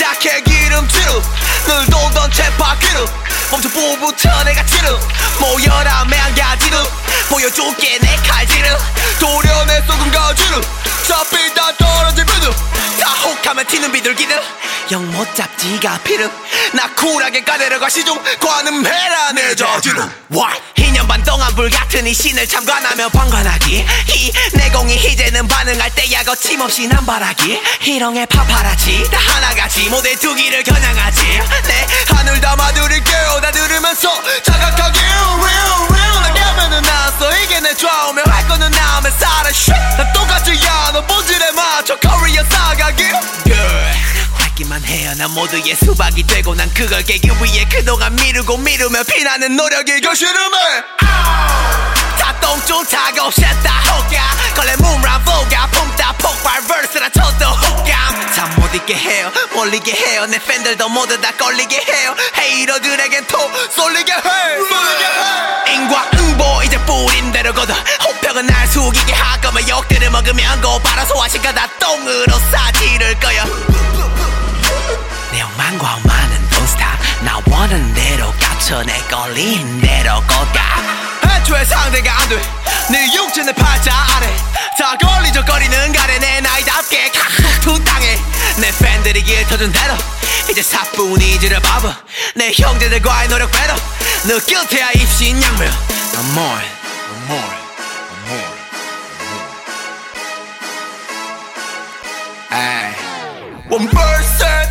약해 기름치루. 늘 돌던 채바퀴로 멈춰 부부터 내가 치루 모여라 매한가지루. 보여줄게 내 칼질을. 도련의 소금 가지루. 잡히 튀는 비둘기들 영 못 잡지가 피름. 나 쿨하게 까내려가 시중 관음해라 내 저지름 What? 2년 반 동안 불같은 이 신을 참관하며 방관하기. 이 내공이 이제는 반응할 때야 거침없이 남발하기. 희롱의 파파라치. 다 하나같이 모델 두기를 겨냥하지. 내 하늘 담아드릴게요 다 들으면서 밝기만 해요. 난 모두의 수박이 되고 난 그걸 깨기 위해 그동안 미루고 미루며 피나는 노력이 결실음해 다 똥줄 타고 쉣다 호가 걸레 문란 보가 품다 폭발 verse라 쳐도 호감 잠못 있게 해요 몰리게 해요. 내 팬들도 모두 다 걸리게 해요. 헤이러들에겐 토 쏠리게 해. 인과응보 이제 뿌린 대로 걷어. 호평은 날 숙이게 할 거면 욕들을 먹으면 곧바로 소화시켜 다 똥으로 사지를 거야 내 욕망과 많은 돈스타. 나 원하는 대로 갇혀 내 걸린 대로 걷가 애초에 상대가 안돼 네 육체는 팔자 아래. 다 걸리적거리는 가래. 내 나이답게 칵툭 당해 내 팬들이 길 터준 대로 이제 사뿐이지를 바보 내 형제들과의 노력 배로 느낄 테야 입신 양묘 I'm more I'm more I'm more. Ay. One person